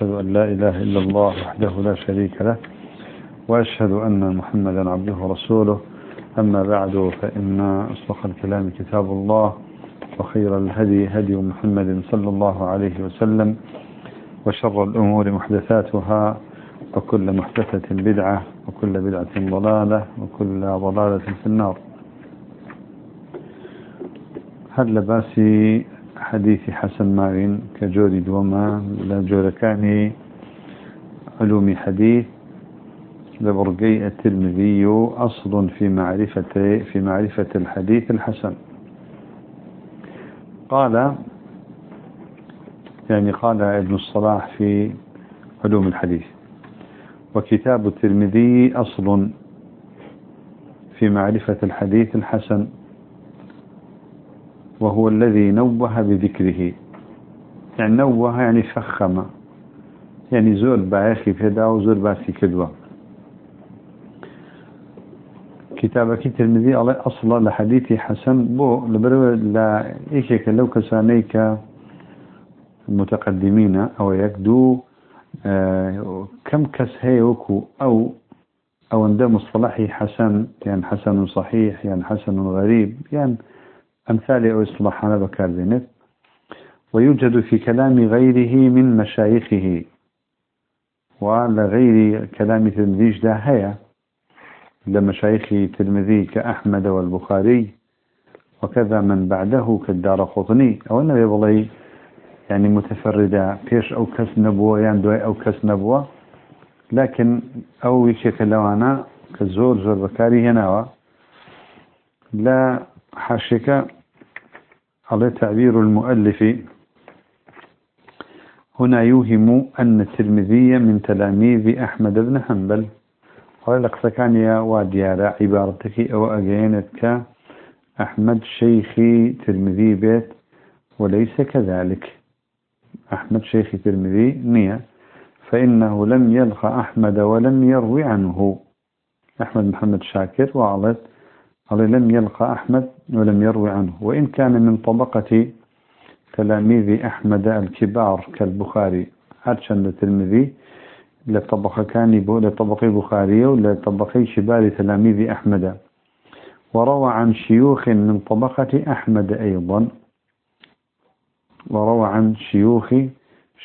أشهد أن لا إله إلا الله وحده لا شريك له وأشهد أن محمدا عبده ورسوله. أما بعد فإن أصدق الكلام كتاب الله وخير الهدي هدي محمد صلى الله عليه وسلم وشر الأمور محدثاتها وكل محدثة بدعة وكل بدعة ضلالة وكل ضلالة في النار. هل لباسي حديث حسن مارين كجوري دوما لجوركاني علوم حديث لبرقي الترمذي أصل في معرفة في معرفة الحديث الحسن. قال يعني قال ابن الصلاح في علوم الحديث وكتاب الترمذي أصل في معرفة الحديث الحسن. وهو الذي نوه بذكره. يعني نوه يعني فخم. يعني زور بايخي فدا وزور باسي كدوه كتابك الترمذي على أصلا لحديث حسن بو لبرو لا إيشك لو كسانيك متقدمين أو يكدو آه كم كس هيوكو أو أو عند مصطلحي حسن يعني حسن صحيح يعني حسن غريب يعني أمثال أو إصلاحنا بكار ذنب ويوجد في كلام غيره من مشايخه. وعلى غير كلام تلميذ ده هيا. لمشايخ تلمذي كأحمد والبخاري. وكذا من بعده كالدار قطني. أو أنه يبغي يعني متفردة فيش أو كس نبوة يعني أو كس نبوة. لكن أو يشيك لوانا كزور زور بكاري هنا. لا حاشك على تعبير المؤلف. هنا يوهم أن الترمذي من تلاميذ أحمد بن حنبل. قال لك سكانيا وديارة عبارتك أو أجينتك أحمد شيخي ترمذي بيت وليس كذلك. أحمد شيخي ترمذي نية. فإنه لم يلقى أحمد ولم يروي عنه. أحمد محمد شاكر وعلت قال لم يلقى أحمد ولم يروي عنه. وإن كان من طبقة تلاميذ أحمد الكبار كالبخاري هرشن الترمذي لطبقة كان لطبقة بخاري ولطبقة شبار تلاميذ أحمد. وروى عن شيوخ من طبقة أحمد أيضا. وروى عن شيوخ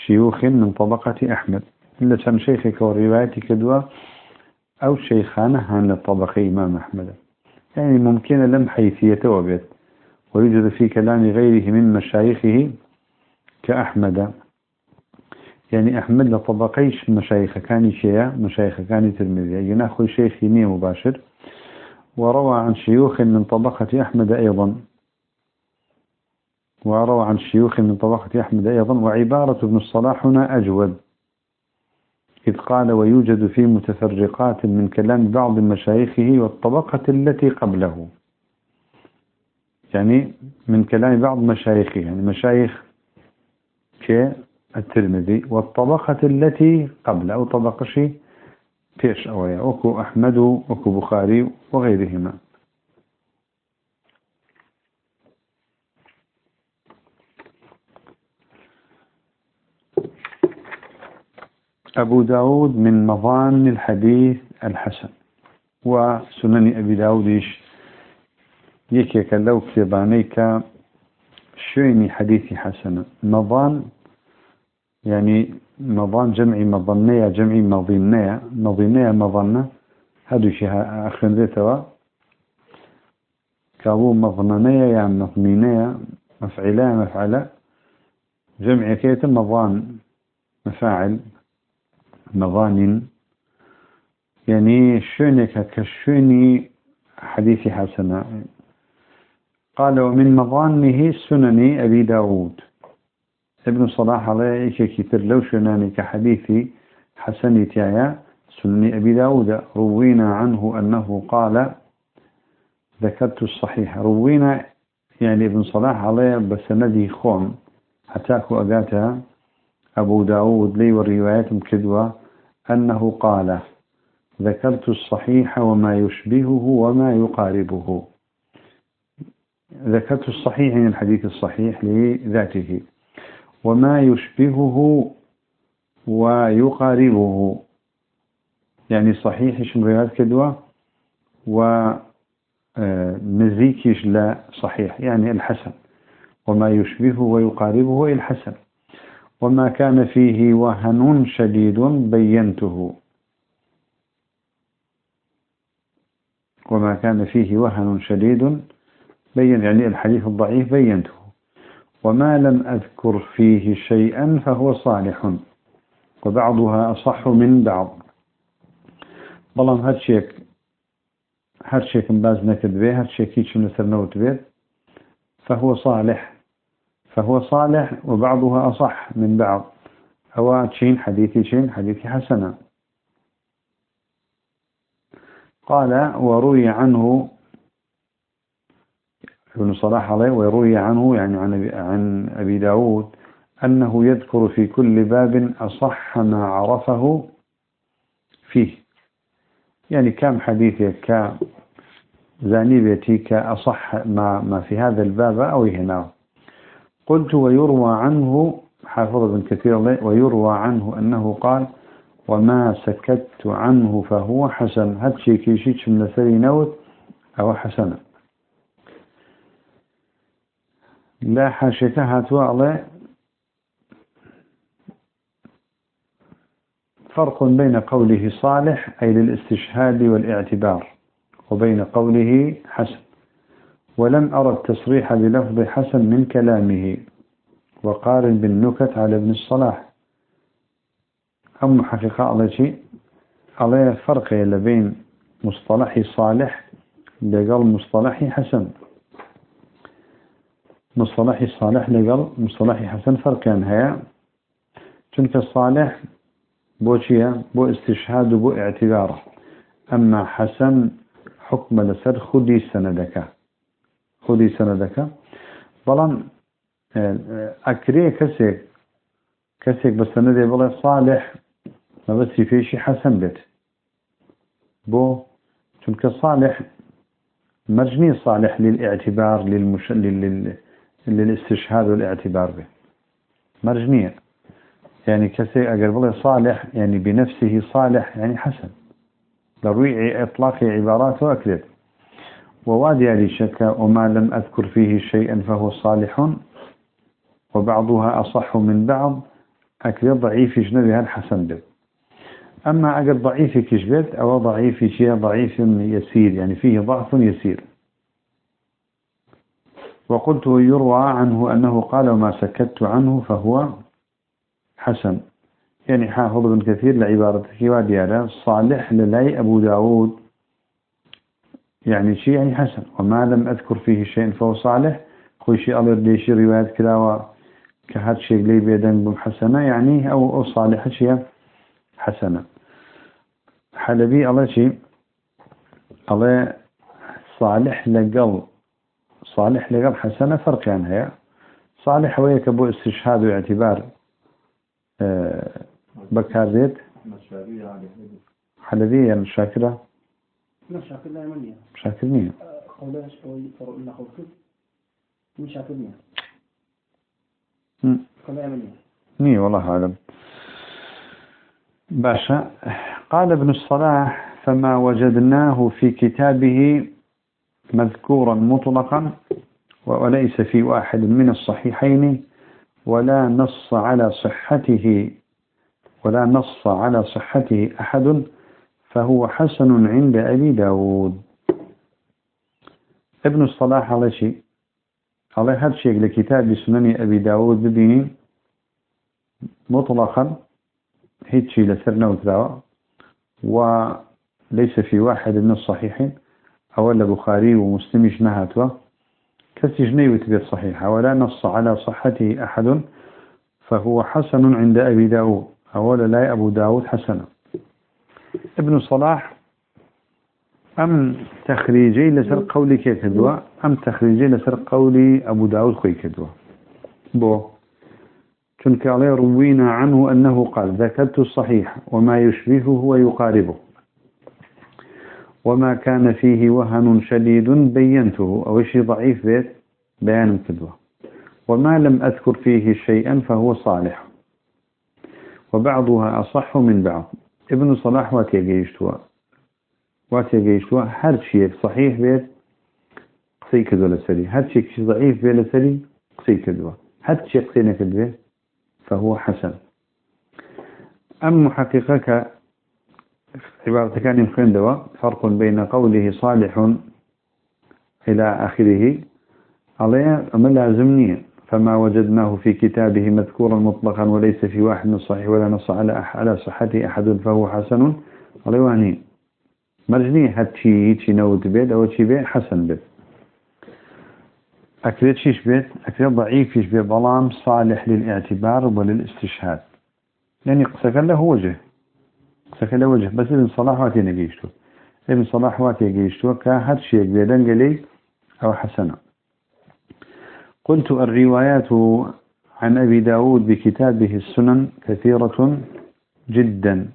شيوخ من طبقة أحمد. إلا كان شيخك وروايتك دوا أو شيخان هان لطبقة إمام أحمد. يعني ممكن لم حيثية وبيت. ويوجد في كلام غيره من مشايخه كأحمد. يعني أحمد لطبقيش مشايخ كان شيء مشايخ كان ترمذي يناخذ شيخي مية مباشر. وروى عن شيوخ من طبقة أحمد أيضا. وروى عن شيوخ من طبقة أحمد أيضا. وعبارة ابن الصلاح هنا أجود. إذ قال ويوجد في متفرقات من كلام بعض مشايخه والطبقة التي قبله. يعني من كلام بعض مشايخه يعني مشايخ الترمذي والطبقة التي قبل أو طبقة شيء فيش أويا أكو أحمد أكو بخاري وغيرهما. أبو داود من مظان الحديث الحسن. وسنن أبي داوديش يكيك لو كتبانيك شويني حديثي حسنة مظان يعني مظان جمعي مظنية جمعي مظنية مظنية مظنة. هادو شيء أخرين ذاتوا كابو مظننية يعني مظنينية مفعلة مفعلة. جمعي كيت مظان مفاعل. مظان يعني شونك كشوني حديث حسنة؟ قال ومن مظانه سنن أبي داود. ابن صلاح عليه كتر لو شناني كحديث حسن تيايا سنن أبي داود. روينا عنه أنه قال ذكرت الصحيح. روينا يعني ابن صلاح عليه بسندي خون حتاكو أقاتها أبو داود لي والروايات كدوة أنه قال ذكرت الصحيح وما يشبهه وما يقاربه. ذكرت الصحيح من الحديث الصحيح لذاته. وما يشبهه ويقاربه. يعني صحيح روايات كدوة؟ ومزيكش لا صحيح يعني الحسن. وما يشبهه ويقاربه الحسن. وما كان فيه وهن شديد بينته. وما كان فيه وهن شديد بين يعني الحديث الضعيف بينته. وما لم أذكر فيه شيئا فهو صالح. وبعضها أصح من بعض. بلام هرشيك هرشيك باز نكد به هرشيك هيش نسر نوت به فهو صالح. فهو صالح وبعضها أصح من بعض. أو تشين حديثي تشين حديثي حسنا قال وروي عنه ابن صلاح عليه ويروي عنه يعني عن أبي داود أنه يذكر في كل باب أصح ما عرفه فيه. يعني كم حديثك ك زانيبتي كأصح ما, ما في هذا الباب أو هنا؟ قلت ويروى عنه حافظ بن كثير ويروى عنه أنه قال وما سكت عنه فهو حسن. هاتشي كيشيش من سري نوت؟ أو حسنا لا حاشتها هاتوا فرق بين قوله صالح أي للاستشهاد والاعتبار وبين قوله حسن. ولم أرى التصريح بلفظ حسن من كلامه. وقارن بالنكت على ابن الصلاح. أم حقيقة على شيء على فرق بين مصطلح صالح لقال مصطلح حسن. مصطلح صالح لقال مصطلح حسن فرق هيا. تنك الصالح بوشيا بو استشهاد بو اعتبار. أما حسن حكم لسر خدي سندك. خودی سەنەدەکە بەڵام ئەکرێ کەسێک کەسێک بە سەنەدێ بڵێ صالح مەبەستی پێشی حەسەن بێت بۆ چونکە صالح مرجني صالح للاعتبار للمش... لل... للاستشهاد والاعتبار به مرجنية يعني كسي أقر بله صالح يعني بنفسه صالح يعني حسن. لروي إطلاق عباراته أكلت ووادي شك وما لم أذكر فيه شيئا فهو صالح. وبعضها أصح من بعض أكل ضعيف جنبها الحسن به أما أجل ضعيف كشبت أو ضعيف شيء ضعيف يسير يعني فيه ضعف يسير. وقلت يروى عنه أنه قال وما سكت عنه فهو حسن. يعني حافظ بن كثير لعبارتك وديالا صالح للاي أبو داود. يعني شيء يعني حسن. وما لم أذكر فيه شيء فهو صالح. خوي شيء الله ليش روايات كلاوة كهذا شيء لي بيدن بحسنة يعني أو, أو صالح شيء حسنة. حلبي الله شيء. الله صالح لقل. صالح لقل حسنة فرق عنها يعني صالح ويك أبو استشهاد واعتبار أه بكاريت حلبي يعني شاكرة. لا شاكر لا يمنية شاكر نية قولاش أو لنا من والله أعلم. باشا قال ابن الصلاح فما وجدناه في كتابه مذكورا مطلقا وليس في واحد من الصحيحين ولا نص على صحته ولا نص على صحته أحد فهو حسن عند أبي داود. ابن الصلاح على شيء على هذا شيء لكتاب سنن أبي داود ببيني مطلقا هيت شيء لسرنا وكذا وليس في واحد من الصحيحين أولا بخاري ومسلم جنهاتوا كسجني وتبيت صحيحة ولا نص على صحته أحد فهو حسن عند أبي داود أولا لا أبو داود حسنا. ابن صلاح أم تخريجي لسر قولي كي كدوا أم تخريجي لسر قولي أبو داود خوي كدوا بو. چونك عليه روينا عنه أنه قال ذكرت الصحيح وما يشبهه ويقاربه وما كان فيه وهن شديد بينته أو شيء ضعيف بيت بيان كدوة وما لم أذكر فيه شيئا فهو صالح. وبعضها أصح من بعض. ابن صلاح واتي جيشتوا واتي جيشتوا هر شيء صحيح بيت قصي كذو لسري هر شيء ضعيف بيت لسري قصي كذو هر شيء قصينا كذو فهو حسن أم محققك عبارة كان يمكن دواء فرق بين قوله صالح إلى آخره عليه أما لازمني فما وجدناه في كتابه مذكورا مطلقا وليس في واحد من صحيح ولا نص على على صحته أحد فهو حسن. عليه واني مرجني هاتشي شي نود بيت أو شي بيت حسن بيت. أكيد شيش بيت؟ أكيد ضعيف فيش بيت. بلام صالح للاعتبار وللاستشهاد. يعني قصك له وجه. قصك له وجه. بس ابن صلاح واتي نجيشتو. ابن صلاح واتي نجيشتو. كهات شيء بيدن قلي أو حسنة. قلت الروايات عن أبي داود بكتابه السنن كثيرة جدا.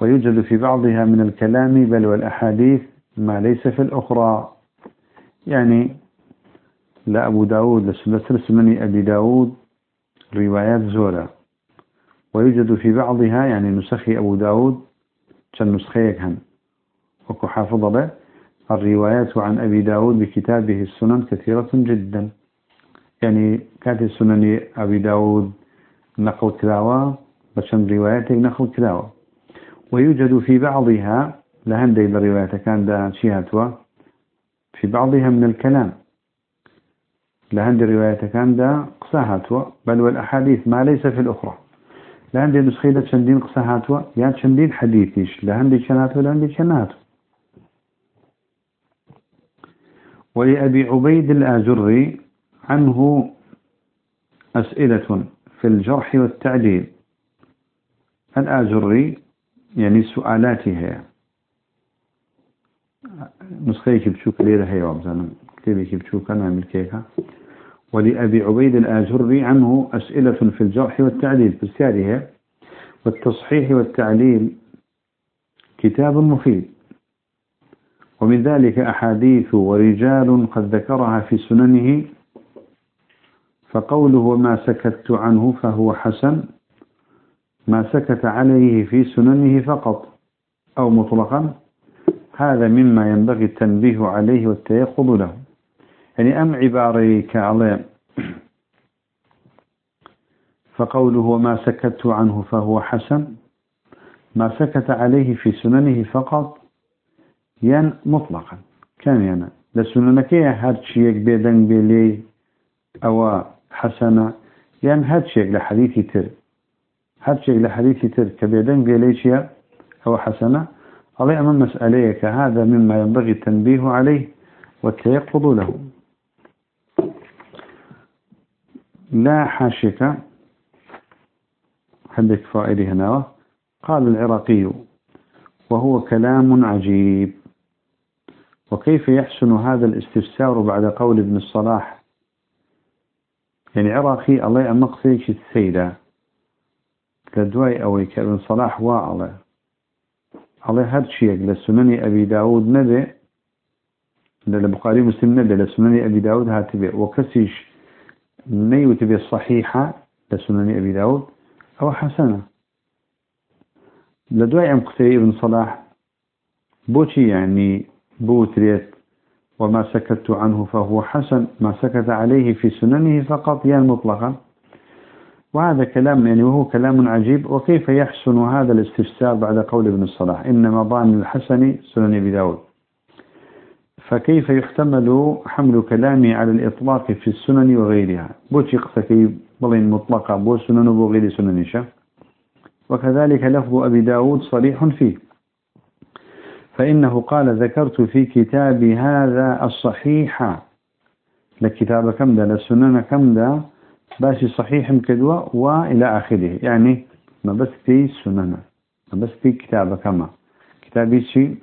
ويوجد في بعضها من الكلام بل والأحاديث ما ليس في الأخرى. يعني لا أبو داود لسلسل سنن أبي داود روايات زورة. ويوجد في بعضها يعني نسخي أبو داود كان نسخيك هن. وكو حافظ به. الروايات عن أبي داود بكتابه السنن كثيرة جدا. يعني كانت السنن أبي داود نقل كلاوة بشن رواياته نقل كلاوة. ويوجد في بعضها لهندي الروايات كان دا شيهاتوا في بعضها من الكلام. لهندي الروايات كان دا قصاهاتوا بل والأحاديث ما ليس في الأخرى. لهندي نسخيلة شندين قصاهاتوا يعني شندين حديثيش. لهندي شناتوا لهندي شناتوا ولأبي عبيد الآجري عنه أسئلة في الجرح والتعديل. الآجري يعني سؤالاته. نسخيك بشوك ليلة هي وابزانا كتابك بشوك أنا من كيكا ولأبي عبيد الآجري عنه أسئلة في الجرح والتعديل. في السيارة والتصحيح والتعليل كتاب مفيد. ومن ذلك أحاديث ورجال قد ذكرها في سننه فقوله وما سكت عنه فهو حسن ما سكت عليه في سننه فقط أو مطلقا هذا مما ينبغي التنبيه عليه والتيقظ له. يعني أم عباري كعليم فقوله وما سكت عنه فهو حسن ما سكت عليه في سننه فقط يان مطلقا. كان يانا لسننك هرشيك بيدن بيلي أو حسنة. يان هرشيك لحديثي تر. هرشيك لحديثي تر. كبيدن بيلي شيء أو حسنة. علي أمام مسأليك هذا مما ينبغي التنبيه عليه والتيقظ له. لا حاشك عندك فائدة هنا. قال العراقي. وهو كلام عجيب. وكيف يحسن هذا الاستفسار بعد قول ابن الصلاح؟ يعني عراقي الله أمقصيش السيدة لدواي أويك ابن صلاح واعلى الله هاد شيء لسنن أبي داود نبي للبخاري مسلم نبي لسنن أبي داود هاتبه. وكسيش نيو تبي الصحيحة لسنن أبي داود. أو حسنة. لدواي أم ابن صلاح. بوشي يعني بوتريت وما سكت عنه فهو حسن ما سكت عليه في سننه فقط يعني مطلقا. وهذا كلام يعني وهو كلام عجيب وكيف يحسن هذا الاستفسار بعد قول ابن الصلاح؟ إنما ضان الحسن سنن داود. فكيف يحتمل حمل كلامي على الإطلاق في السنن وغيرها؟ بوشي قصكي بلين مطلقة بو سنن وغير سنن وكذلك لفظ أبي داود صريح فيه. فإنه قال ذكرت في كتابي هذا الصحيح. لكتاب كم ده؟ للسنن كم ده؟ باشي صحيح كدوة وإلى آخره. يعني ما بس في سنن ما بس في كتاب كما. كتابي شيء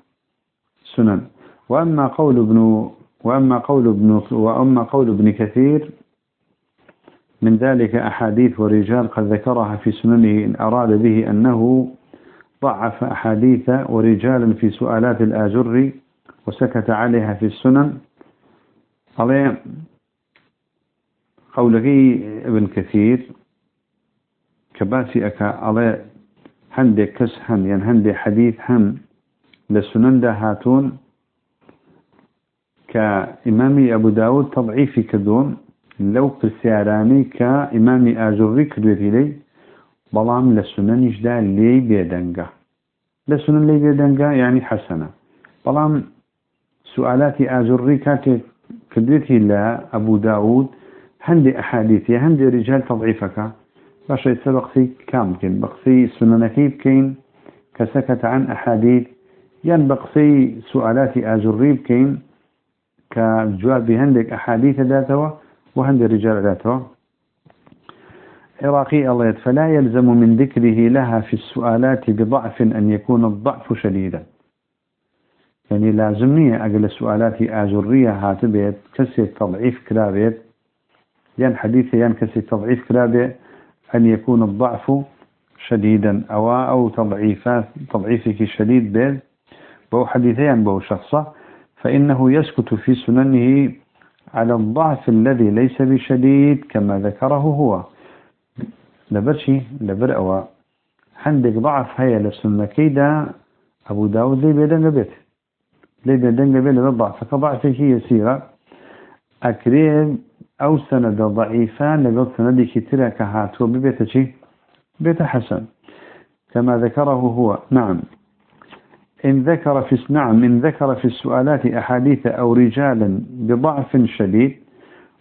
سنن. وأما قول ابن وأما قول ابن وأما قول ابن كثير من ذلك أحاديث ورجال قد ذكرها في سننه إن أراد به أنه ضعف أحاديث ورجالا في سؤالات الآجر وسكت عليها في السنن. عليه قوله ابن كثير كباسي أكا على هندي كس هن يعني هندي حديث هن لسنن ده هاتون. كإمامي أبو داود تضعيفي كدون لو برسياراني كإمامي آجوري كدويتي لي بلام لسنن إجدا لي بيدنگا. لسنن لي بيدنگا يعني حسنة. بلام سؤالاتي آجوري كاتي كدويتي لا أبو داود هندي أحاديثي هندي رجال تضعيفك. باش يتسبقسي كامكن بقسي سننكي بكين كسكت عن أحاديث. ين بقسي سؤالاتي آجوري بكين كجواب بهندك أحاديث ذاته وهند رجال ذاته عراقي الله فلا يلزم من ذكره لها في السؤالات بضعف أن يكون الضعف شديدا. يعني لازمني أقل السؤالات آجرية هاتبت كسي تضعيف كلابت ين حديث ين كسي تضعيف كلابت أن يكون الضعف شديدا أو أو تضعيفات تضعيفك شديد بيت. بو حديثين بو شخصة فإنه يسكت في سننه على الضعف الذي ليس بشديد كما ذكره هو. لبرشي لبر عندك ضعف هيا لسنة كيدا أبو داود لي بيدن بيت لي بيدن بيت للضعف فضعفه يسيرة. أكريم أو سند ضعيفان لقد سندي كتيرا كهاتو ببيت بيت حسن. كما ذكره هو. نعم. إن ذكر في نعم إن ذكر في السؤالات أحاديث أو رجالا بضعف شديد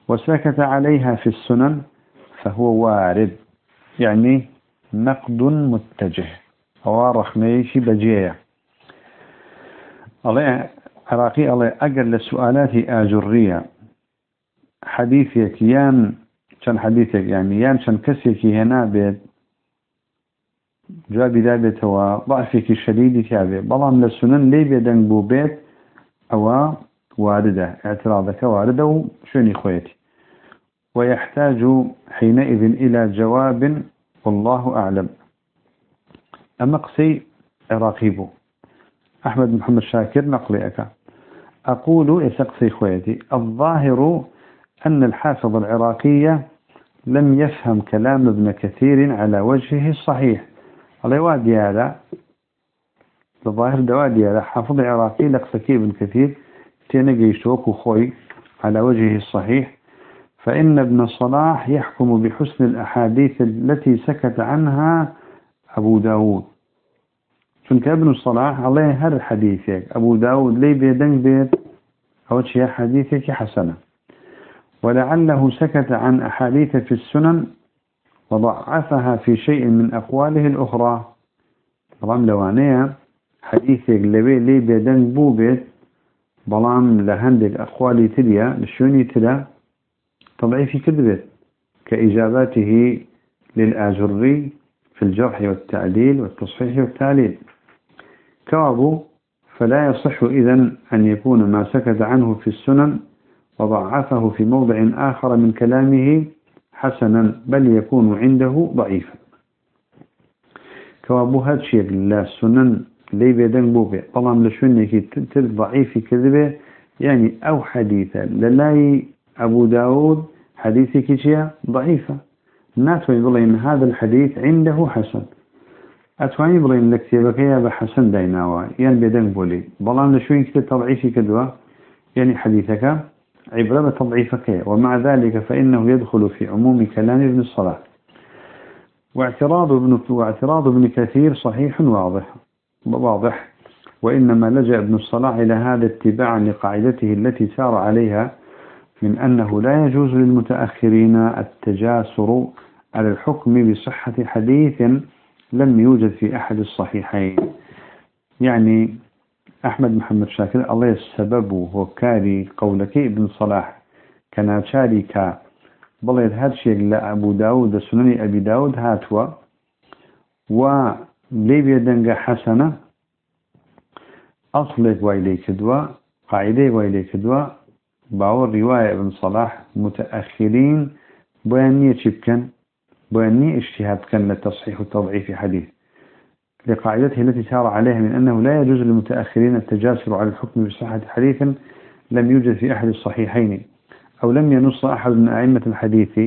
وسكت عليها في السنن فهو وارد. يعني نقد متجه. هو رحميشي بجيه الله عراقي الله أقل لسؤالات آجرية حديثك يان شن حديثك يعني يان شن كسيك هنا بيت جوابي دابت هو ضعفك الشديد تابع بلام لسنن لي بيدن بو بيت أو واردة اعتراضك واردة وشوني خويتي ويحتاج حينئذ إلى جواب والله أعلم. أما قسي عراقيبو أحمد محمد شاكر نقلي أكا. أقول يسقسي خويتي الظاهر أن الحافظ العراقية لم يفهم كلام ابن كثير على وجهه الصحيح. الله وادي هذا. الظاهر دوادي هذا. حافظ عراقي لقسكي بن كثير تنقيشوك وخوي على وجهه الصحيح. فإن ابن صلاح يحكم بحسن الأحاديث التي سكت عنها أبو داود. چونك ابن صلاح عليه هر حديثك أبو داود لي بيدن بيت أو شيء حديثك حسنة ولعله سكت عن أحاديث في السنن وضعفها في شيء من أقواله الأخرى. طبعا لوانيا حديثك لبي لي بدن بوبت بلام لهندك أقوالي تليا لشوني تلا تضعيف كذبت كإجاباته للآجري في الجرح والتعديل والتصحيح والتعليل. كوابو فلا يصح إذن أن يكون ما سكت عنه في السنن وضعفه في موضع آخر من كلامه حسنا بل يكون عنده ضعيفا. كوابو هاد شيء لا سنن لي بيدن بوبي طالما لشونك تل ضعيف كذبه يعني أو حديثا للاي أبو داود حديثي كيشيا ضعيفة. ناتوي بلين هذا الحديث عنده حسن. أتواني بلين لك تيبكيا بحسن ديناوا يعني بيدن بولي. بلان لشونك تل تضعيفي كدوا. يعني حديثك عبرة تضعيفك ومع ذلك فإنه يدخل في عموم كلام ابن الصلاح واعتراض ابن واعتراض ابن كثير صحيح واضح. واضح. وإنما لجأ ابن الصلاح إلى هذا اتباعا لقاعدته التي سار عليها من أنه لا يجوز للمتأخرين التجاسر على الحكم بصحة حديث لم يوجد في أحد الصحيحين. يعني أحمد محمد شاكر الله السبب هو كاري قولك ابن صلاح كان شاري كا بلد هاتشيك لأبو داود سنن أبي داود هاتوا. وليبيا دنجا حسنة أصلك وإليك دوا قاعدة وإليك دوا. باور رواية ابن صلاح متأخرين بيانية شبكا بيانية اجتهاد كان لتصحيح وتضعيف حديث لقاعدته التي سار عليها من أنه لا يجوز للمتأخرين التجاسر على الحكم بصحة حديث لم يوجد في أحد الصحيحين أو لم ينص أحد من أئمة الحديث.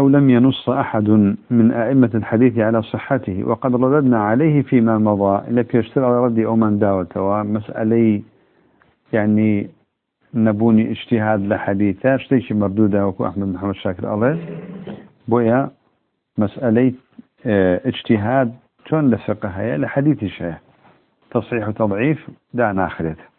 أو لم ينص أحد من أئمة الحديث على صحته. وقد رددنا عليه فيما مضى. إلى بيشتر على ردي أومان داوة ومسألة يعني نبوني اجتهاد لحديثة. شتيش مردودة وكو أحمد محمد شاكر الله بويا مسألة آه، اجتهاد شون لفقه هي لحديث الشيء تصحيح وتضعيف دعنا آخرته.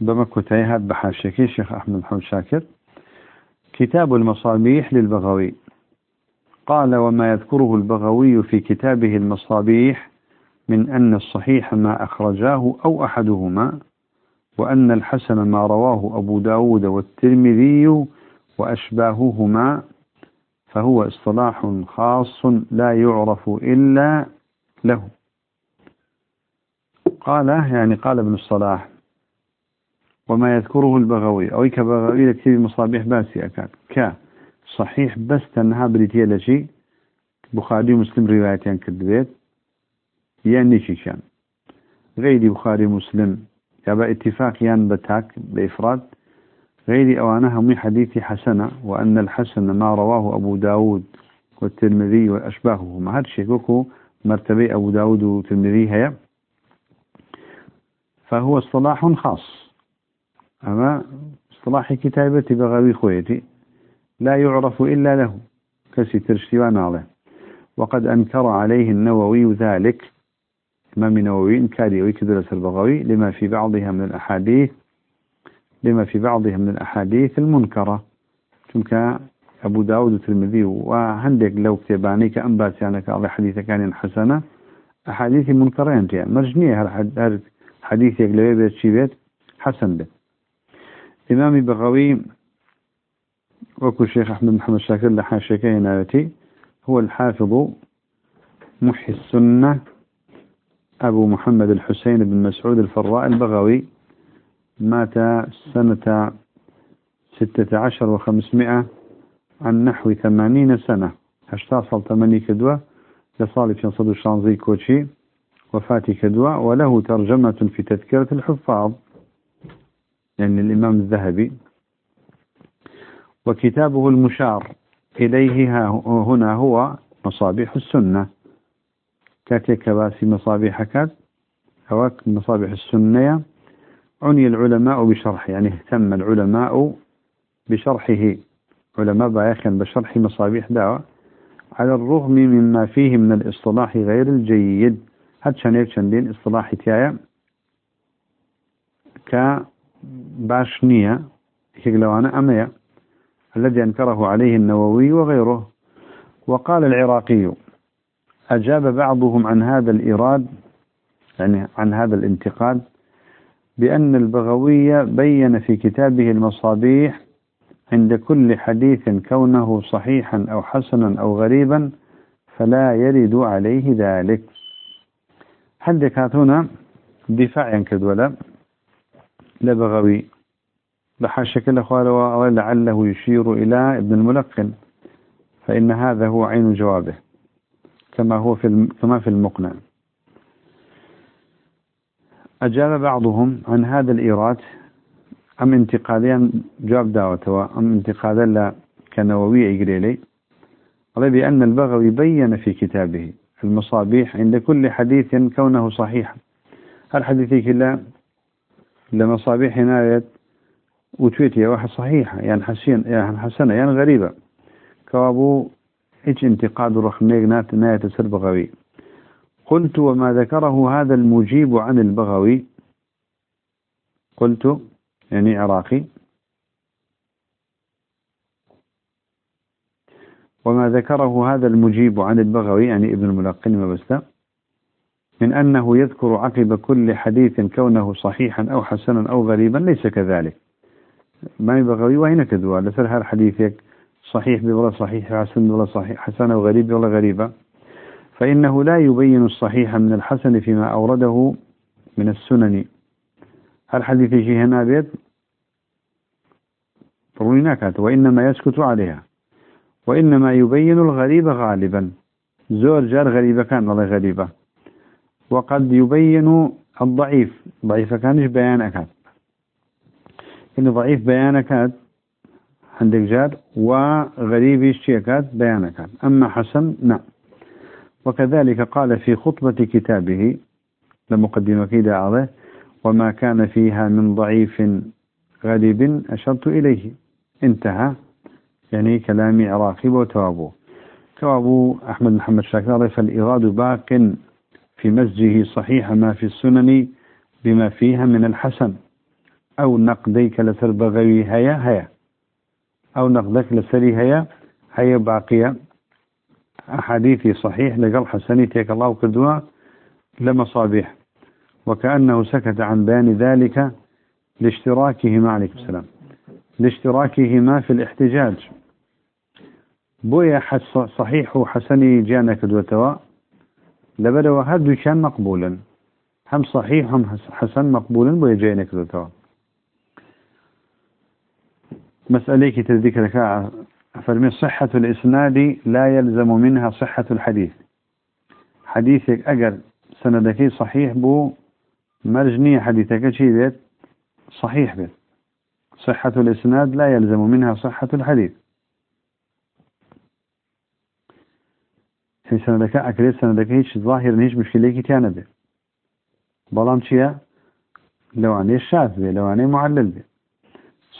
بمكوتي هاد بحاشيكي الشيخ أحمد محمد شاكر. كتاب المصابيح للبغوي. قال وما يذكره البغوي في كتابه المصابيح من أن الصحيح ما أخرجاه أو أحدهما وأن الحسن ما رواه أبو داود والترمذي وأشباههما فهو اصطلاح خاص لا يعرف إلا له. قال يعني قال ابن الصلاح وما يذكره البغوي. أو كبغوي لكتب مصابيح باسي أكاد. ك صحيح بس تنها بريتيا لشي. بخاري ومسلم روايتين كذبت يعني شي كان غير بخاري مسلم. يبقى اتفاق يان بتاك بإفراد. غير أوانها مي حديث حسنة. وأن الحسن ما رواه أبو داود والترمذي وأشباههما هذا الشيء كوكو مرتبة أبو داود والترمذي هي فهو اصطلاح خاص. أما إصطلاح كتابة بغاوي خويتي لا يعرف إلا له. كسي ترشيوان عليه وقد أنكر عليه النووي ذلك. إمام النووي إنكاري ويكدرس البغوي لما في بعضها من الأحاديث لما في بعضها من الأحاديث المنكرة. تلك أبو داود الترمذي وهندك لو كتباني كأنبات يعني كأضي حديث كان حسنة أحاديث منكرة أنت. مرجنية هذا حديث يقلبي بيت شي بيت حسن بيت. إمام بغوي وكو الشيخ أحمد محمد شاكر لحاشيكي ناوتي هو الحافظ محي السنة أبو محمد الحسين بن مسعود الفراء البغوي. مات سنة ستة عشر وخمسمائة عن نحو ثمانين سنة. هشتصل ثماني كدوة لصالف ينصد الشانزي كوتشي وفاتي كدوة وله ترجمة في تذكرة الحفاظ. يعني الإمام الذهبي. وكتابه المشار إليه هنا هو مصابيح السنة. كاتيك باسي مصابيح كات؟ أو مصابيح السنة عني العلماء بشرح يعني اهتم العلماء بشرحه. علماء بايخن بشرح مصابيح دعوة على الرغم مما فيه من الاصطلاح غير الجيد. هاد شنيف شندين اصطلاح تيايا. ك باش نية هيقلوانا أمية الذي أنكره عليه النووي وغيره. وقال العراقي أجاب بعضهم عن هذا الإيراد يعني عن هذا الانتقاد بأن البغوي بين في كتابه المصابيح عند كل حديث كونه صحيحا أو حسنا أو غريبا فلا يرد عليه ذلك. حدك هاتونا دفاع كدولا لبغوي بحاشك الأخوة لعله يشير إلى ابن الملقن فإن هذا هو عين جوابه كما هو في كما في المقنع. أجاب بعضهم عن هذا الإيراد أم انتقاديا؟ جواب دعوته أم انتقادا؟ لا كنووي يقري قال بأن البغوي بين في كتابه المصابيح عند كل حديث كونه صحيحا هل حديثي كلا لمصابيح عناية وتويتي واحد صحيحة يعني حسين يعني حسنة يعني غريبة. كوابو إيش انتقاد رخنيق نات ناية سر بغوي. قلت وما ذكره هذا المجيب عن البغوي. قلت يعني عراقي. وما ذكره هذا المجيب عن البغوي يعني ابن الملقن ما بسته من أنه يذكر عقب كل حديث كونه صحيحا أو حسنا أو غريبا ليس كذلك. ما يبغى وين كذوا لسر هذا حديثك صحيح بولا صحيح حسن ولا صحيح حسن أو غريب ولا غريبة. فإنه لا يبين الصحيح من الحسن فيما أورده من السنن. هل حديث شيء هنا بيت؟ رويناكات وإنما يسكت عليها. وإنما يبين الغريب غالبا. زور جار غريبة كان والله غريبة. وقد يبين الضعيف. ضعيف كانش بيان أكاد إن ضعيف بيانك عندك جار وغريب اشتياكات بيانك. أما حسن نعم. وكذلك قال في خطبة كتابه لمقدمة كده عليه وما كان فيها من ضعيف غريب أشرت إليه. انتهى. يعني كلامي عراقي وتوابه توابو أحمد محمد شاكر فالإراد باق في مزجه صحيح ما في السنن بما فيها من الحسن. أو نقديك لسر بغوي هيا هيا. أو نقدك لسري هيا هيا باقية أحاديثي صحيح لقل حسني تيك الله كدوا لمصابيح. وكأنه سكت عن بيان ذلك لاشتراكهما عليكم السلام. لاشتراكهما في الاحتجاج. بويا صحيح وحسني جانا كدوتوا لبدا وهدو كان مقبولا؟ هم صحيح هم حسن مقبولا بويا جانا كدوتوا مسألة تذكرك فرمي صحة الإسناد لا يلزم منها صحة الحديث. حديثك أجر سندكي صحيح بو مرجني حديثك شي بيت صحيح بيت. صحة الإسناد لا يلزم منها صحة الحديث. في سندك أكريت سندك هيش ظاهر كتانة بي بلام شيا لو أني الشاذ بي لو أني معلل بي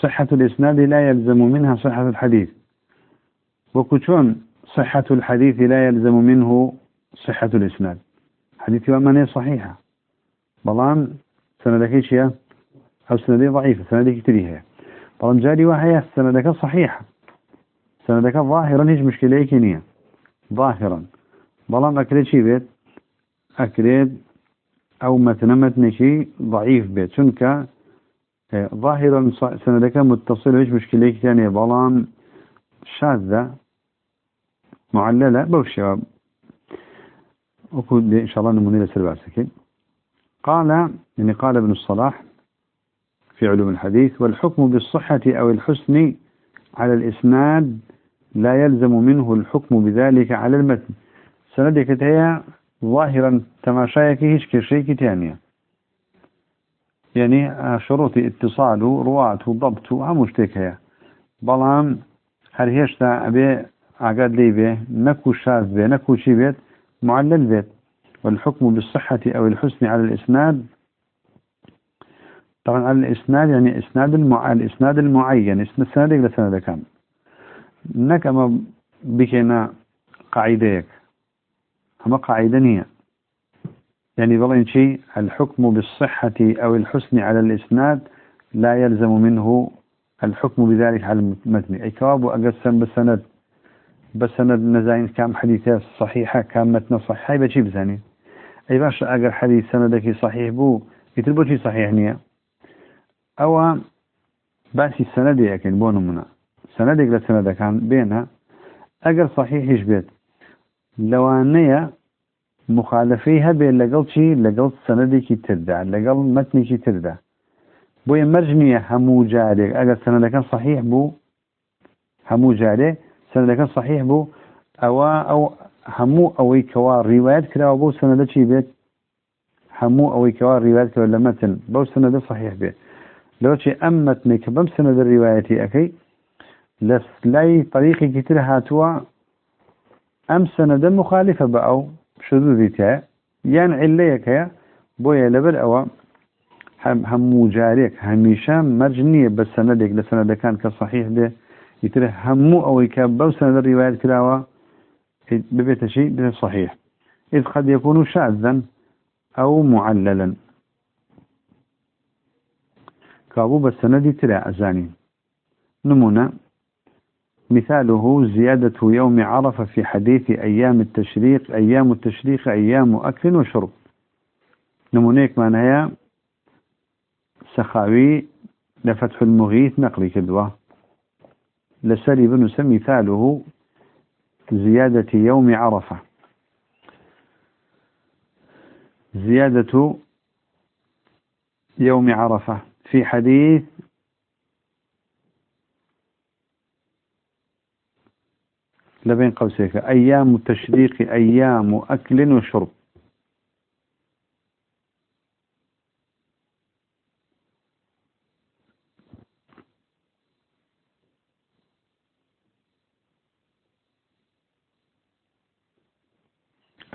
صحة الإسناد لا يلزم منها صحة الحديث وكتون صحة الحديث لا يلزم منه صحة الإسناد حديث وأمانية صحيحة بلان سندك شيا أو سندي ضعيفة سندك تريها بلان جاري وهي سندك صحيحة سندك ظاهرا هيش مشكلة كنية ظاهرا بلان أكريد شي بيت؟ أكريد أو متن متنشي ضعيف بيت. شنك؟ آه، ظاهرا سندك متصل. هيش مشكلة ثانية بلان شاذة معللة. بوشي وكود إن شاء الله نموني لسر سكين قال يعني قال ابن الصلاح في علوم الحديث والحكم بالصحة أو الحسن على الإسناد لا يلزم منه الحكم بذلك على المتن. سندك هي ظاهرا تماشايك هيش كشيك تانية. يعني شروط اتصاله رواته ضبطه همشتك هي بلان هل هيشتا أبي عقاد لي به نكو شاذ به نكو شي بيت معلل بيت. والحكم بالصحة أو الحسن على الإسناد. طبعا على الإسناد يعني إسناد المع... الإسناد المعين. إسناد سندك لسند كان نك بكنا قاعديك أما قاعدة يعني والله شيء الحكم بالصحة أو الحسن على الإسناد لا يلزم منه الحكم بذلك على المتن. أي كواب أقسم بالسند بسند نزاين كام حديثة صحيحة كام متن صحيحة بشي بزاني. أي باش أقر حديث سندك صحيح بو يتربو شي صحيح نية. أو باسي السند يكن بونو منا سندك لسند كان بينها أقر صحيح لەوانەیە مخالفەی هەبێت لەگەڵ چی؟ لەگەڵ سەنەدێکی تردا لەگەڵ مەتنێکی تردا. بۆیە مەرج نییە هەموو جارێک. ئەگەر سەنەدەکان صحیح بوو هەموو جارێ سەنەدەکان صحیح بوو ئەوە ئەو هەموو ئەوەی کەوا ڕیواەت کراوە بۆ سەنەدە چی بێت؟ هەموو ئەوەی کەوا ڕیوات کەەوە لە مەتن بەو سەنەدە صحیح بێت لەوچی ئەم مەتنێک کە بەم سەنەدە ڕیواەتی ئەەکەی لە لای پەریقێکی تر هاتووە أم سند مخالفة بأو شذوذي تا يعني عليك يا بويا لبر أو هم جاريك هميشان مرجنية بس سندك لسند كان كصحيح ده. يتره همو أو يكبو سند الروايات كلاوة ببيت شيء بيت صحيح. إذ قد يكون شاذا أو معللا. كابو بالسند تلا أزاني. نمونا مثاله زيادة يوم عرفة في حديث أيام التشريق أيام التشريق أيام أكل وشرب. نمونيك معناها سخاوي لفتح المغيث نقلي كدوة. لسري بن مثاله زيادة يوم عرفة. زيادة يوم عرفة في حديث لبين قوسيك. أيام التشريق أيام أكل وشرب.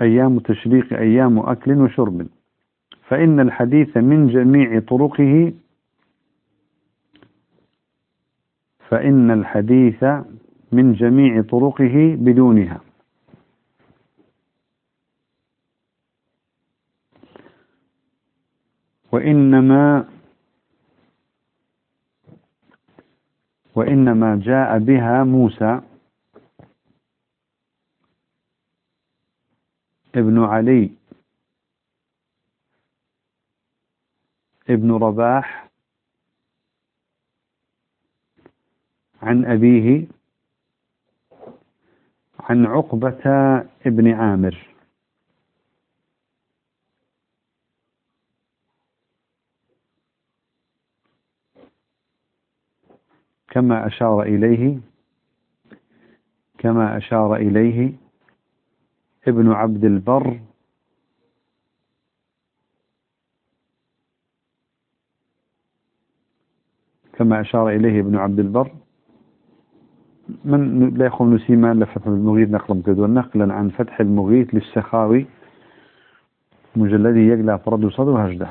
أيام تشريق أيام أكل وشرب. فإن الحديث من جميع طرقه. فإن الحديث من جميع طرقه بدونها. وإنما وإنما جاء بها موسى ابن علي ابن رباح عن أبيه عن عقبة ابن عامر. كما أشار إليه كما أشار إليه ابن عبد البر. كما أشار إليه ابن عبد البر. من لا يخون نسيمان لفتح المغيث نقل كذو نقلا عن فتح المغيث للسخاوي مجلدي يقلع فرد صدر هجدة.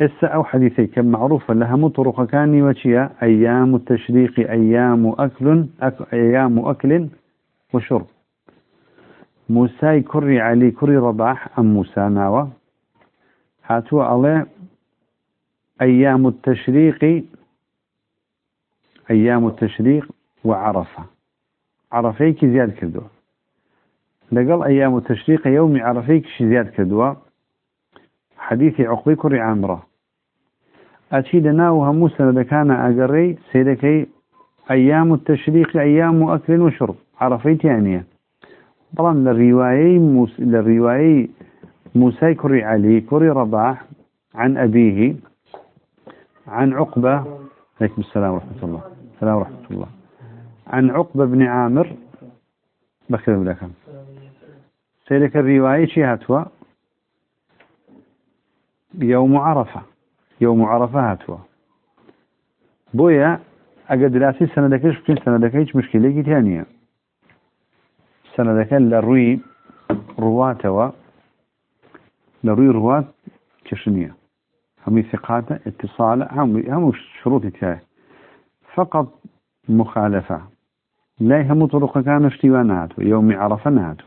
إسا أو حديثي. كم معروفة لها مطرق كان وشيا أيام التشريق أيام أكل أك أيام أكل وشرب. موسى كري علي كري رباح. أم موسى ناوى؟ هاتوا على أيام التشريق أيام التشريق وعرفة. عرفيك زياد كدوا لقل أيام التشريق يوم عرفيك زياد كدوا حديث عقبي كري عامرة. أشيد ناو همو سنة كان أقري سيدكي أيام التشريق أيام أكل وشرب. عرفيت يعني. طبعا للرواية موس... للرواية موسى كري علي كري رباح عن أبيه. عن عقبة عليكم السلام ورحمة الله. السلام ورحمة الله. عن عقبة بن عامر. بخير لك سيدك الرواية شي يوم عرفة. يوم عرفة هاتوا. بويا أقد رأسي سندكش بكين سندك هيش مشكلة ثانية سندك لروي رواتوا. لروي روات كشنية. هم ثقات اتصال هم هم شروط تاعي فقط مخالفة. لا هم طرق كان اشتوانات يوم عرفة ناتو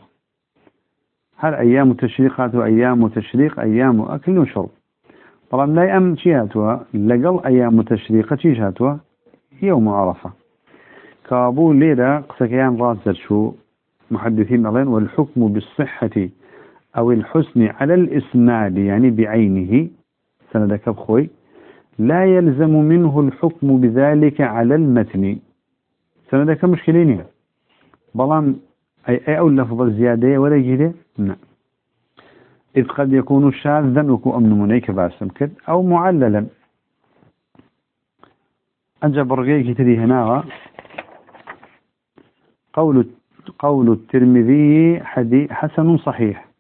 هل أيام تشريقات وأيام تشريق أيام أكل وشرب. طبعا لا أم شي هاتوا لقل أيام تشريقة شي هاتوا يوم عرفة. كابو ليلة قسكيان رازر شو محدثين الله والحكم بالصحة أو الحسن على الإسناد يعني بعينه. سندك بخوي لا يلزم منه الحكم بذلك على المتن. سندك مشكلين بلان أي أي أول لفظ زيادة ولا جديد نعم. إذ قد يكون شاذا وكو أمن منيك باسم كد أو معللا. أنجا برغيك تري هنا قول قول الترمذي حديث حسن صحيح.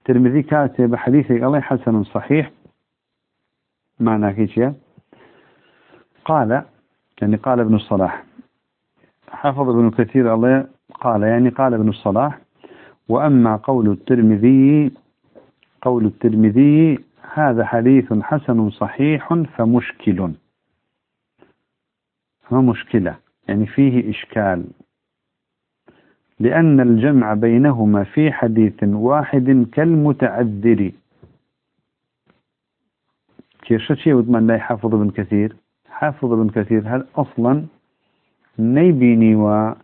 الترمذي كاتب حديث الله حسن صحيح. معنى كيشيا قال يعني قال ابن الصلاح. حافظ ابن كثير الله قال يعني قال ابن الصلاح وأما قول الترمذي قول الترمذي هذا حديث حسن صحيح فمشكل. ما مشكلة يعني فيه إشكال. لأن الجمع بينهما في حديث واحد كالمتعذر. كيف شيء ودمان لا يحافظ ابن كثير؟ حافظ ابن كثير هل أصلا نيبيني و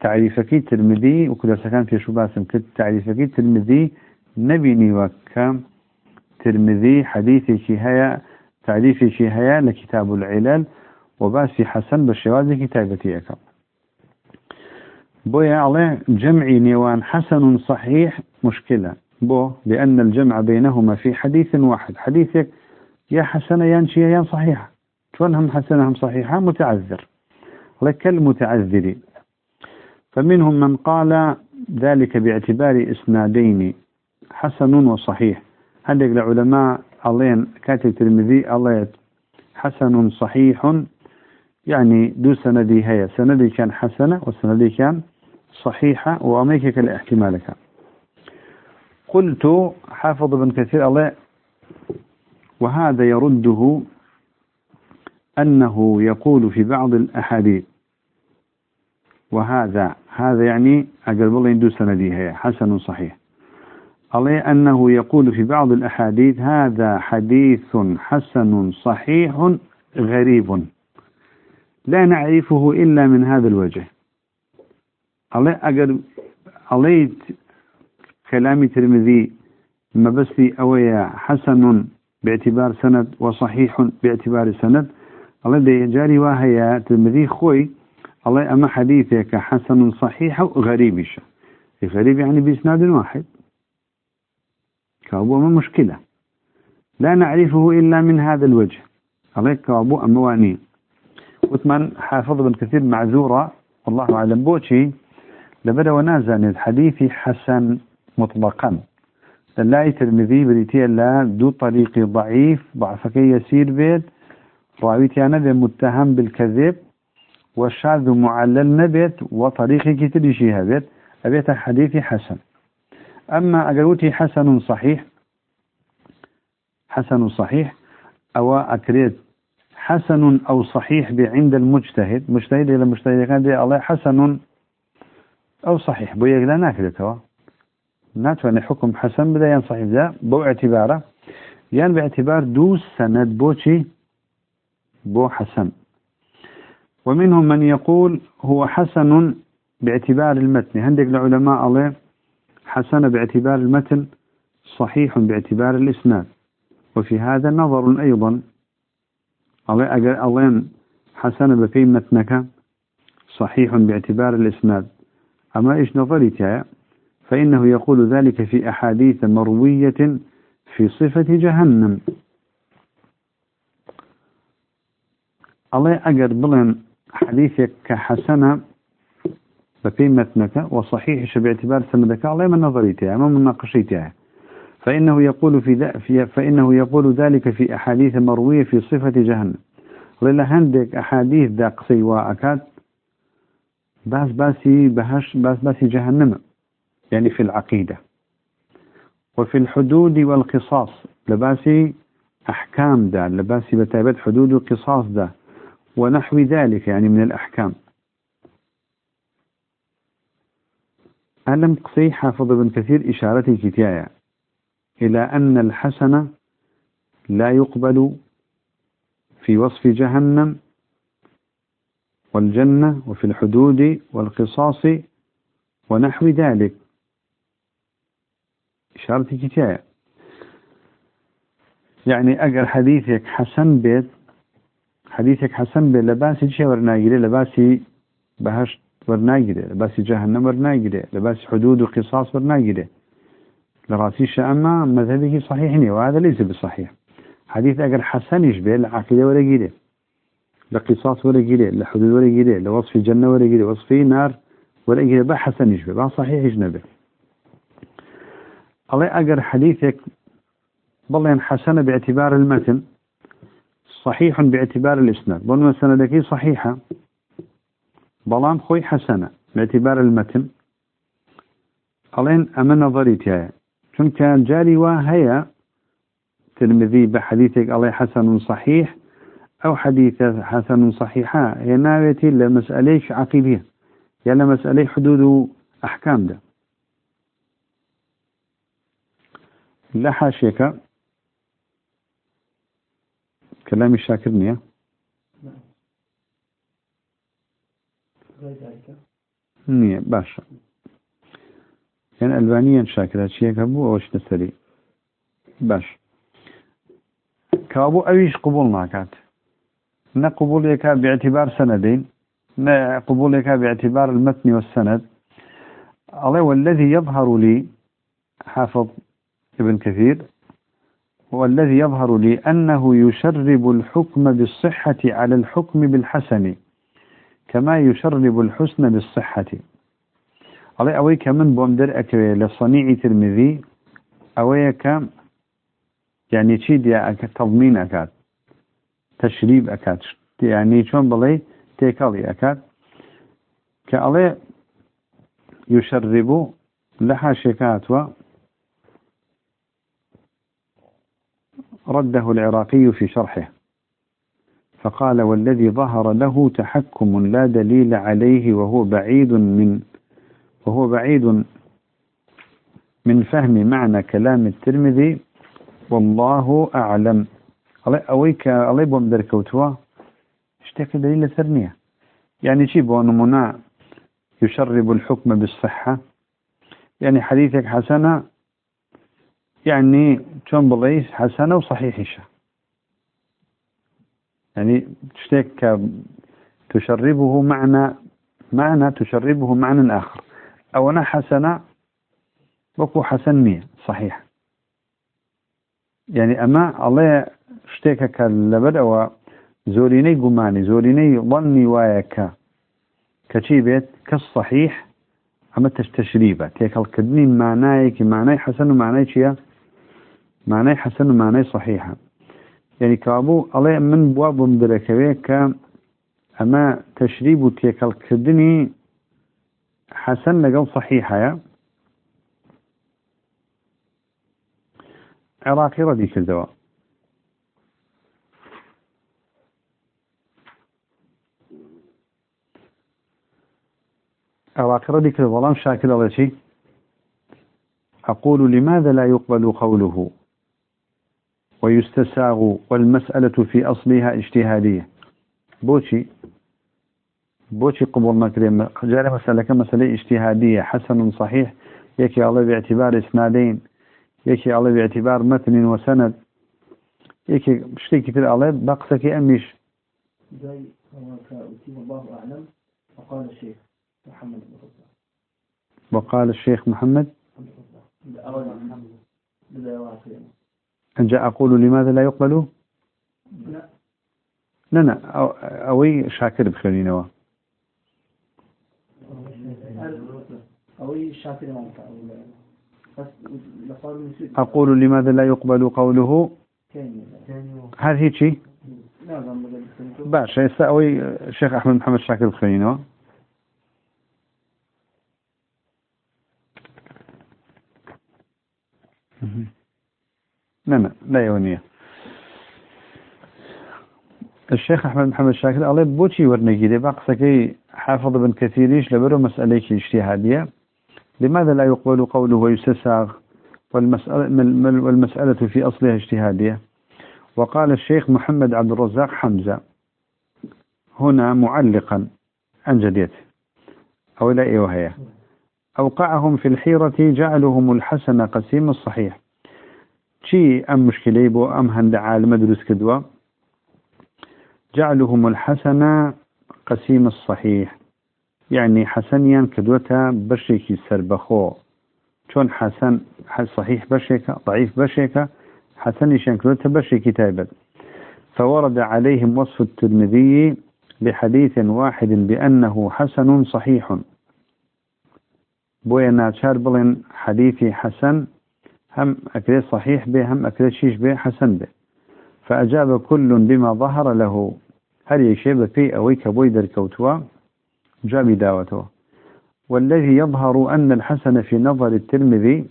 تعريفك ترمذي؟ وكل سكان في شو باسم كت تعريفك ترمذي نبيني وكام ترمذي حديثي هيا تعريفي هيا لكتاب العلل وباسي حسن بالشواذ كتابتي أكام بويا عليه جمعي نيوان حسن صحيح مشكلة بو لأن الجمع بينهما في حديث واحد. حديثك يا حسنة يا نشيه يا صحيحة شلونهم حسنة هم صحيحة؟ متعذر. لك المتعذرين فمنهم من قال ذلك باعتبار إسنادين حسن وصحيح. هذا العلماء الله كاتب الترمذي الله حسن صحيح يعني دو سندي هي. سندي كان حسنة وسندي كان صحيحة وأميكك الاحتمالك قلت حافظ ابن كثير الله وهذا يرده أنه يقول في بعض الأحاديث وهذا هذا يعني أقرب الله يندو سندي هي حسن صحيح. عليه أنه يقول في بعض الأحاديث هذا حديث حسن صحيح غريب. لا نعرفه إلا من هذا الوجه. عليه أقرب عليه كلام ترمذي ما بس أويا حسن باعتبار سند وصحيح باعتبار سند. الله دي جاري وهي ترمذي خوي. الله أما حديثك حسن صحيح غريبش غريب يعني بإسناد واحد. كابو ما مشكلة. لا نعرفه إلا من هذا الوجه. الله كابو أمواني وثمان حافظ بن كثير معذورة والله أعلم. بوشي لبدا ونازل الحديث حسن مطلقا. لا ترمذي بريتيا لا دو طريق ضعيف ضعفك يسير بيت. راويتي أنا متهم بالكذب والشاذ معلل نبت وطريق كتير شيء هبت أبيت حديثي حسن. أما أقلوتي حسن صحيح حسن صحيح أو أكريت حسن أو صحيح عند المجتهد. مجتهد إلى مجتهد كان دي الله حسن أو صحيح. بو يقلا ناكدتوا ناتواني حكم حسن بدا ين صحيح ذا بو اعتباره. يعني باعتبار دوس سند بوشي بو حسن. ومنهم من يقول هو حسن باعتبار المتن. عندك العلماء الله حسن باعتبار المتن صحيح باعتبار الإسناد. وفي هذا نظر أيضا. الله حسن بفي متنك صحيح باعتبار الإسناد. أما إيش نظري فإنه يقول ذلك في أحاديث مروية في صفة جهنم. الله أجر بلن حديثك كحسنة بفي متنك وصحيح باعتبار سندك. الله من نظريتها ما من ناقشيتها فإنه يقول في, فإنه يقول ذلك في أحاديث مروية في صفة جهنم. للا هندك أحاديث ذا قصي وأكاد باس باسي بهش باس باسي جهنم يعني في العقيدة. وفي الحدود والقصاص لباسي أحكام دا لباسي بتابت حدود وقصاص دا ونحو ذلك يعني من الأحكام. ألم قصي حافظ ابن كثير إشارتي كتاية. إلى أن الحسن لا يقبل في وصف جهنم والجنة وفي الحدود والقصاص ونحو ذلك. إشارتي كتاية يعني أجر حديثك حسن بيت حديثك حسن بيت لباسي شيء ورناجري لباسي بهشت ورناجري لباسي جهنم ورناجري لباسي حدود وقصاص ورناجري لرأسي شأما مذهبه صحيح وهذا ليس بصحيح. حديث أجر حسن يشبه العقيدة ولا جيده لقصاص ولا جيده لحدود ولا جيده لوصف جنة ولا جيده وصف نار ولا جيده با حسن يشبه با صحيح يجنبه الله أجر حديثك بل حسن باعتبار المتن صحيح باعتبار الإسناد. بل مثلا لكي صحيحة. بلان خوي حسنة باعتبار المتن. ألين أما نظريتها. شون كان جاري وهي ترمذي بحديثك الله حسن صحيح أو حديث حسن صحيحة. هي ناويتي لمسألة عقيدية. يعني مسألة حدود أحكام ده. لا حاشيك كلامي شاكرني. نعم نية باشا. يعني ألبانيا شاكرة شيء كابو أوش نسري باش. كابو أويش قبول ناكات نا قبولك باعتبار سندين نا قبولك باعتبار المتن والسند الله والذي يظهر لي حافظ ابن كثير هو الذي يظهر لي أنه يشرب الحكم بالصحة على الحكم بالحسن كما يشرب الحسن بالصحة. علي أوي كمن بومدر أكوي لصنيع ترمذي أوي كم يعني تشيد يا تضمين أكاد تشريب أكاد يعني شون بلي تيكالي أكاد كألي يشرب لها شكات و رده العراقي في شرحه فقال والذي ظهر له تحكم لا دليل عليه وهو بعيد من وهو بعيد من فهم معنى كلام الترمذي. والله أعلم. أويك الله بوم دركوتوا اشتكى دليل ثرنية يعني شي بونمنا يشرب الحكم بالصحة. يعني حديثك حسنة يعني شون بليس حسنة وصحيحشة يعني تشتك تشربه معنى معنى تشربه معنى آخر. ئەوەنە حەسەنە وەکو حەسەن نییە صحیح. یعنی ئەمە ئەڵێ شتێکە کە لەبەر ئەوە زۆرینەی گومانی زۆرینەی وەنی وایە کە کەچی بێت؟ کەس صحیح ئەمە تشتەشریبە تێکەڵکردنی مانایەکی مانای حەسەن و مانای چییە؟ مانای حەسەن و مانای صحیحە. یعنی کابوو ئەڵێ من بوا بم درەکەوێ کە ئەمە تەشریب و تێکەڵکردنی حسن لقل صحيحة عراقي ردي كردوا عراقي ردي كردوا والله شاكل الله شيء. أقول لماذا لا يقبل قوله؟ ويستساغ والمسألة في أصلها اجتهادية. بوشي. بوشي قبول نكريم جاري مسألة كمسألة اجتهادية حسن صحيح يكي الله باعتبار إسنادين يكي الله باعتبار متن وسند. يكي بشتي كتير الله بقسك أمش زي الله أعلم. وقال الشيخ محمد وقال الشيخ محمد. جاء أقول لماذا لا يقبل؟ لا. لا لا أوي شاكر بخلينه أقول لماذا لا يقبل قوله؟ هل هيك شيء؟ باشا يستأوي الشيخ أحمد محمد شاكر بخلينه لا لا لا يونية الشيخ أحمد محمد شاكر الله بوشي ورنجي دي بقصكي حافظ بن كثيريش لبرو مسألة اجتهادية لماذا لا يقبل قوله ويستساغ والمسألة, والمسألة في أصلها اجتهادية؟ وقال الشيخ محمد عبد الرزاق حمزة هنا معلقا عن جديته. أو لا إيه وهي؟ أوقعهم في الحيرة جعلهم الحسن قسيم الصحيح. شي أم مشكلة بو أم هند عالم دروس كدوا جعلهم الحسن قسيم الصحيح. يعني كدوتا بشيكي سربخو. شون حسن صحيح بشيكا ضعيف بشيكا حسن كدوتا بشيكي تايبت. فورد عليهم وصف الترمذي بحديث واحد بأنه حسن صحيح. بويا ناتشار حديثي حسن هم أكل صحيح به هم أكل شيش به حسن به. فأجاب كل بما ظهر له. هل يشيب في أويك بويدر كوتوا؟ جاب داوته والذي يظهر أن الحسن في نظر الترمذي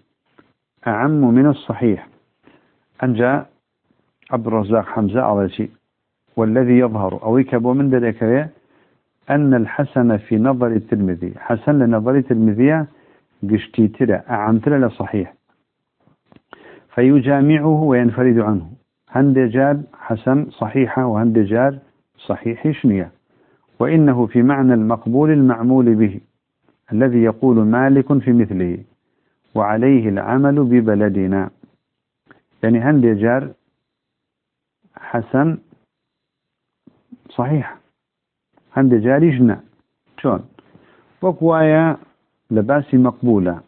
أعم من الصحيح. أن جاء عبد الرزاق حمزة على شيء. والذي يظهر أويك بو من ذلك أن الحسن في نظر الترمذي حسن لنظر الترمذي قشتي ترى أعمتر لصحيح فيجامعه وينفرد عنه. هندجار حسن صحيحة وهندجار صحيح شنية. وإنه في معنى المقبول المعمول به الذي يقول مالك في مثله وعليه العمل ببلدنا. يعني هندجار حسن؟ صحيح. هندجار جنا شون وكوايا لباسي مقبولة.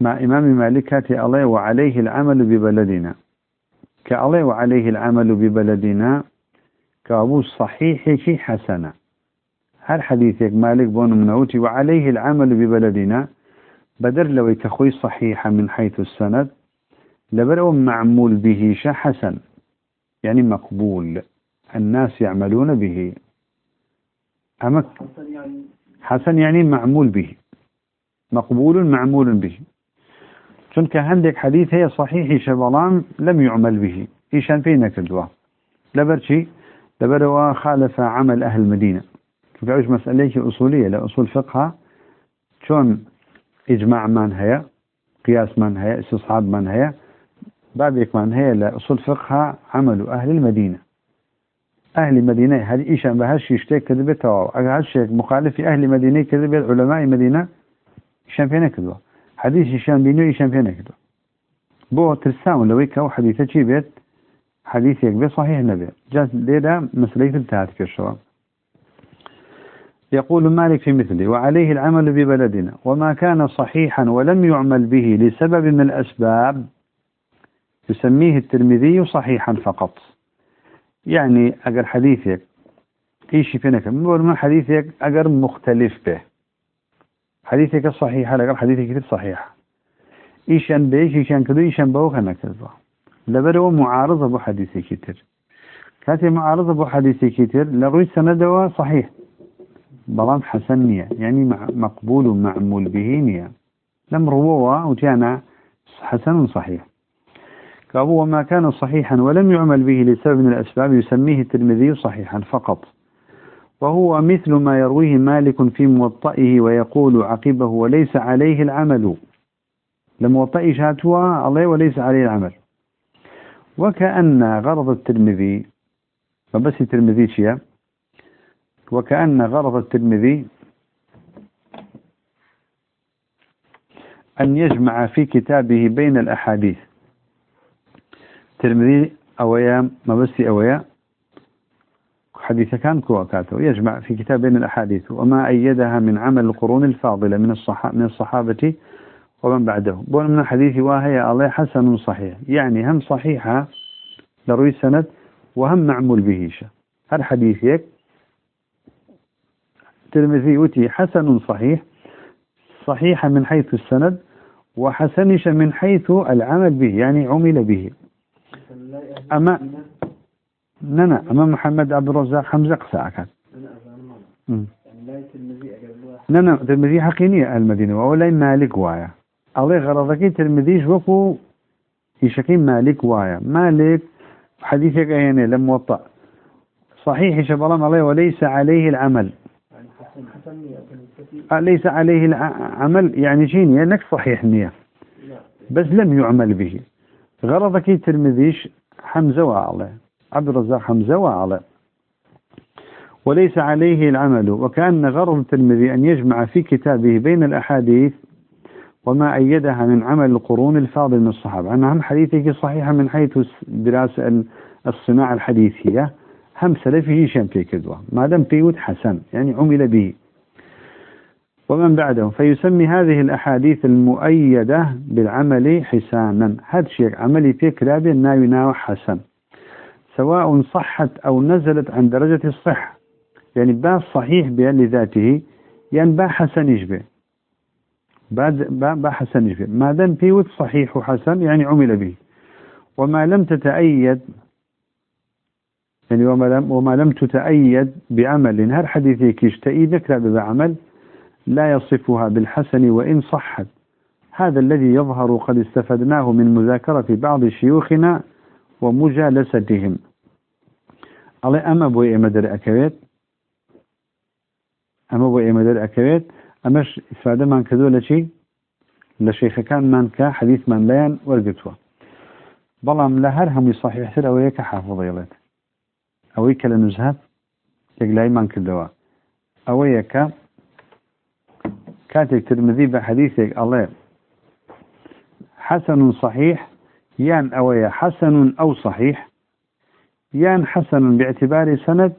مع إمام مالك الله وعليه العمل ببلدنا. كالله وعليه العمل ببلدنا كابو صحيح شي حسنة هل حديثك مالك بون منوتي وعليه العمل ببلدنا بدر لو يكخوي صحيحة من حيث السند لبرو معمول به حسن. يعني مقبول. الناس يعملون به. أما حسن يعني؟ حسن يعني معمول به. مقبول معمول به. چونك عندك حديث هي صحيح شبلان لم يعمل به. إيشان فينا كدوا لبرشي لبروا خالف عمل أهل المدينة. أوش مسألة أصولية لأصول فقهها شون إجماع من هي قياس من هي استصحاب من هي بابك من هي لأصول فقهها عمل أهل المدينة. أهل المدينة هل إيشان بهاش يشتك كذبته أجل هالشيء مخالف أهل المدينة كذب علماء المدينة إيشان فينا كذبة. حديث إيشان بينو إيشان فينا كذبة. بو ترسام لو يكو حديثة شي بيت حديث يكبي صحيح نبي جاز ليلة مسلية انتهت كالشواب يقول مالك في مثله وعليه العمل ببلدنا وما كان صحيحا ولم يعمل به لسبب من الأسباب. يسميه الترمذي صحيحا فقط. يعني أجر حديثك إيش فينك ما حديثك أجر مختلف به. حديثك الصحيح أجر حديثك كتير صحيح. إيشان بيش إيشان كذو إيشان بوخ أنا كذا. لبرو معارضة بو حديثي كتير. كاتي معارضة بو حديثي كتير لغوي سنده صحيح. بلان حسنية يعني مقبول معمول به نية. لم رواه وكان حسن صحيح. فهو وما كان صحيحا ولم يعمل به لسبب من الأسباب يسميه الترمذي صحيحا فقط. وهو مثل ما يرويه مالك في موطئه ويقول عقبه وليس عليه العمل. لموطئ شاتوا عليه وليس عليه العمل. وكأن غرض الترمذي فبس الترمذي شيء وكأن غرض الترمذي أن يجمع في كتابه بين الأحاديث. ترمذي أويا ما بس أويا حديث كان كوكاته يجمع في كتاب بين الأحاديث. وما أيدها من عمل القرون الفاضلة من الصحابة من الصحابة ومن بعده. بون من الحديث وهي الله حسن صحيح. يعني هم صحيحة لروي سند وهم معمول به هل حديث هيك ترمذي وتي حسن صحيح. صحيح من حيث السند وحسنش من حيث العمل به يعني عمل به. أما ننا أما محمد عبد الرزاق حمزة قساء كان ننا ترمذي حقيني المدينة ولا مالك وايا. الله غرضك ترمذيش وكو يشكي مالك وايا مالك حديثك يعني لم وطأ صحيح شبرام الله وليس عليه العمل. ليس عليه العمل يعني شيني انك صحيح نية بس لم يعمل به غرضك ترمذيش حمزة وعلى عبد الرزاق حمزة وعلى وليس عليه العمل. وكأن غرض الترمذي أن يجمع في كتابه بين الأحاديث وما أيدها من عمل القرون الفاضل من الصحابة. أنا هم حديثك صحيحة من حيث دراسة الصناعة الحديثية هم سلفه شم في كذوة ما دام فيود حسن يعني عمل به. ومن بعده فيسمي هذه الأحاديث المؤيدة بالعمل حسانا. هذا شيء عملي في كرابي ناوي حسن. سواء صحت أو نزلت عن درجة الصحة. يعني با صحيح بها لذاته يعني با حسن يشبه با حسن يشبه ما دام فيه صحيح وحسن يعني عمل به. وما لم تتأيد يعني وما لم, وما لم تتأيد بعمل. هر حديثك يشتئي ذكر بعمل لا يصفها بالحسن وإن صحت. هذا الذي يظهر قد استفدناه من مذاكرة بعض شيوخنا ومجالستهم. الله أما بوي إمدر أكويت؟ أما بوي إمدر أكويت؟ أماش إستفادة من كذو لشي لشيخ كان من كحديث من بيان ورقتوه بلام لهر هم صحيح سر أويك حافظ يلت أويك لنزهات يقلاي من كدوا أويك كاتك ترمذي بحديثك الله حسن صحيح يان أويا حسن أو صحيح يان حسن باعتبار سند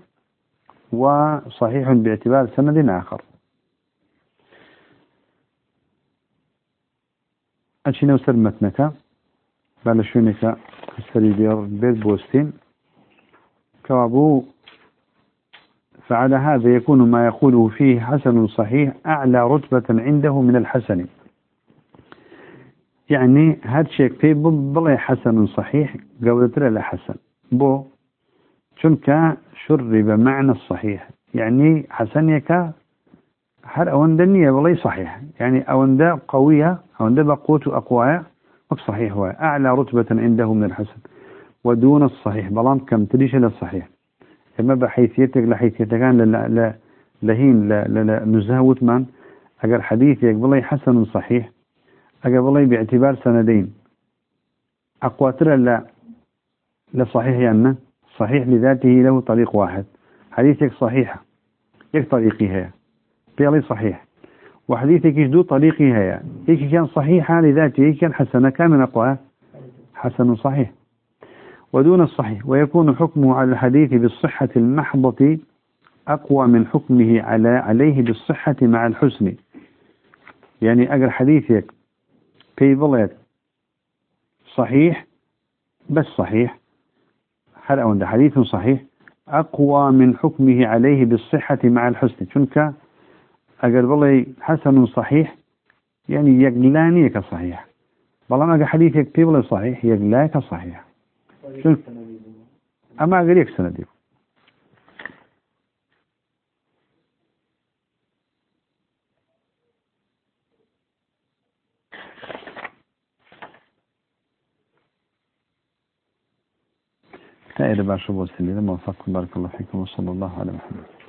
وصحيح باعتبار سند آخر أشي نوسر متنك بالشونك السري بير بوستين. كوابو فعلى هذا يكون ما يقوله فيه حسن صحيح أعلى رتبة عنده من الحسن. يعني هذا شيء في بلي حسن صحيح قولت له حسن. بو شنك شرب معنى الصحيح. يعني حسنيك هر أون دنيا والله صحيح. يعني أون دا قوية أون دا بقوت أقوى صحيح. هو أعلى رتبة عنده من الحسن ودون الصحيح. بلان كم تريش للصحيح إما بحيثيتك لحيثيتك. كان لهين لنزهوت من أجر حديثك والله حسن صحيح. أجر والله باعتبار سندين. أقوى ترى لا لصحيح يعني. صحيح لذاته له طريق واحد. حديثك صحيحة. يك طريقي هي. بيالي صحيح. وحديثك يجدو طريقي هي هيك كان صحيحة لذاته هيك كان حسنة كان من أقوى. حسن صحيح. ودون الصحيح. ويكون حكمه على الحديث بالصحة المحضة أقوى من حكمه على عليه بالصحة مع الحسن. يعني أجر حديثك في ظلت صحيح؟ بس صحيح. هل حديث صحيح. أقوى من حكمه عليه بالصحة مع الحسن. شنك أقل والله حسن صحيح يعني يقلاني كصحيح. والله ما حديثك في صحيح يقلاك صحيح. شنك أما أقل يك سنديك سائر باشا بوسلي لما وفقكم بارك الله فيكم وصلى الله على محمد.